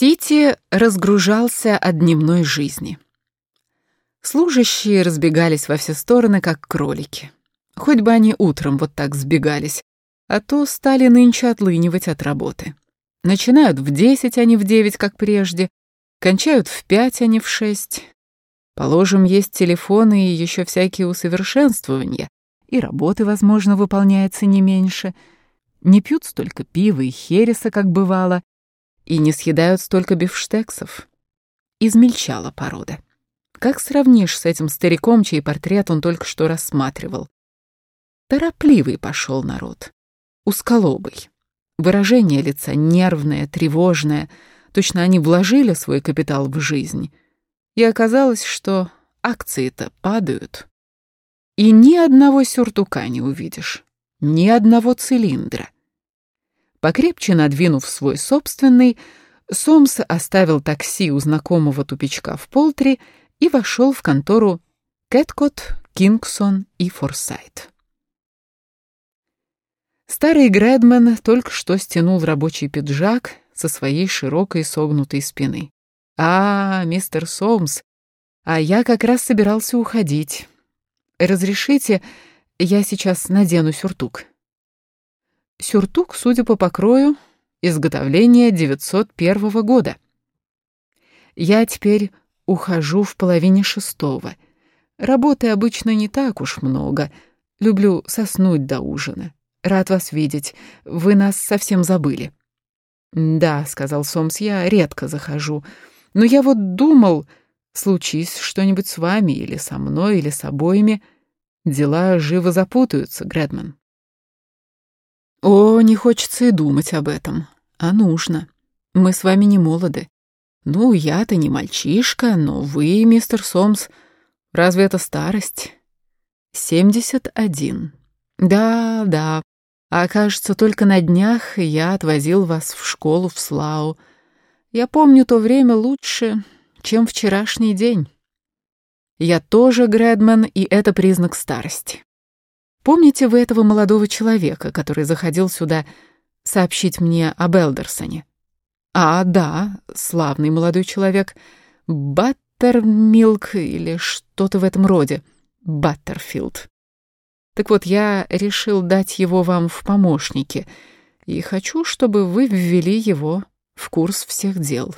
Сити разгружался от дневной жизни. Служащие разбегались во все стороны, как кролики. Хоть бы они утром вот так сбегались, а то стали нынче отлынивать от работы. Начинают в десять, а не в девять, как прежде, кончают в пять, а не в шесть. Положим, есть телефоны и еще всякие усовершенствования, и работы, возможно, выполняется не меньше. Не пьют столько пива и хереса, как бывало, и не съедают столько бифштексов. Измельчала порода. Как сравнишь с этим стариком, чей портрет он только что рассматривал? Торопливый пошел народ. Узколобый. Выражение лица нервное, тревожное. Точно они вложили свой капитал в жизнь. И оказалось, что акции-то падают. И ни одного сюртука не увидишь, ни одного цилиндра. Покрепче надвинув свой собственный, Сомс оставил такси у знакомого тупичка в Полтри и вошел в контору Кэткот, Кингсон и Форсайт. Старый Грэдмен только что стянул рабочий пиджак со своей широкой согнутой спины. «А, мистер Сомс, а я как раз собирался уходить. Разрешите, я сейчас надену сюртук». Сюртук, судя по покрою, изготовления 901 года. Я теперь ухожу в половине шестого. Работы обычно не так уж много. Люблю соснуть до ужина. Рад вас видеть. Вы нас совсем забыли. Да, сказал Сомс, я редко захожу. Но я вот думал, случись что-нибудь с вами или со мной, или с обоими, дела живо запутаются, Грэдман. Не хочется и думать об этом. А нужно. Мы с вами не молоды. Ну, я-то не мальчишка, но вы, мистер Сомс, разве это старость? Семьдесят один. Да, да. А кажется, только на днях я отвозил вас в школу в Слау. Я помню то время лучше, чем вчерашний день. Я тоже Грэдман, и это признак старости. Помните вы этого молодого человека, который заходил сюда сообщить мне об Элдерсоне? А, да, славный молодой человек. Баттермилк или что-то в этом роде. Баттерфилд. Так вот, я решил дать его вам в помощники, и хочу, чтобы вы ввели его в курс всех дел.